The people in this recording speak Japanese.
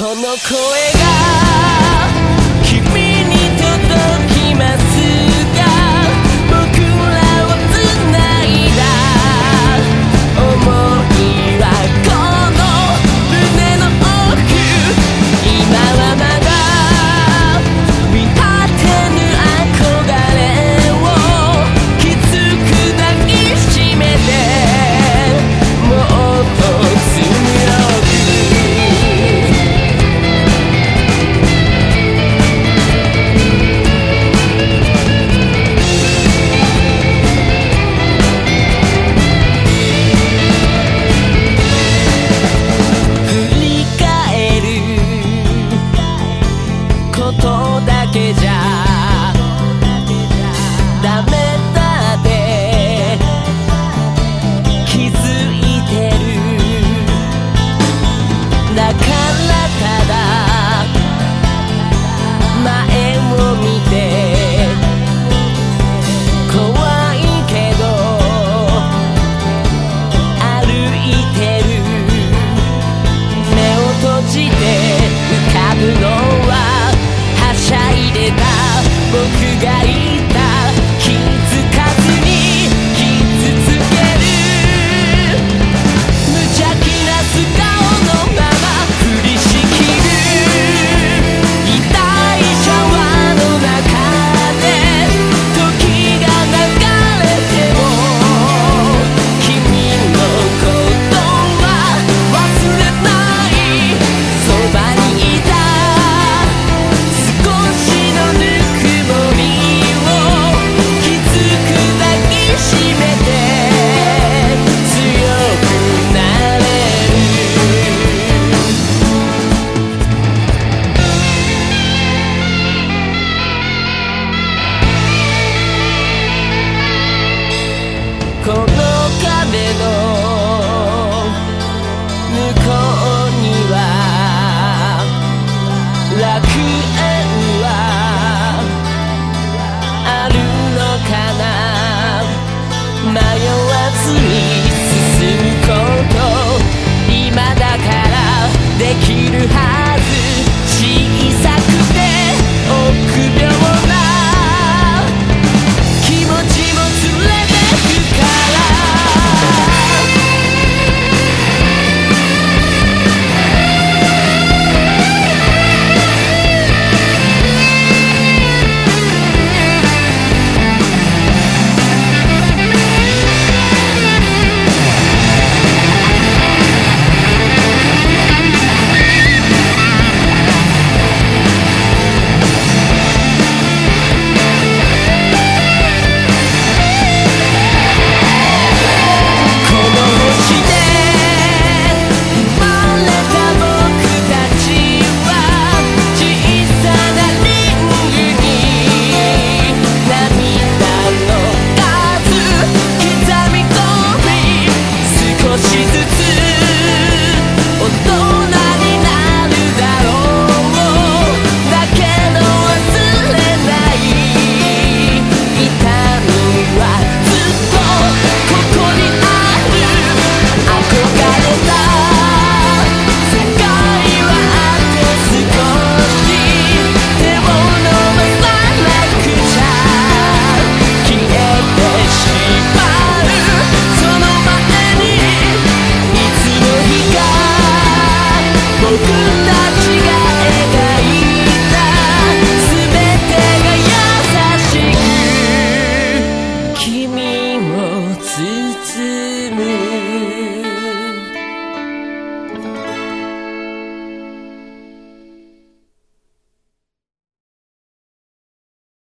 この声がこだ garita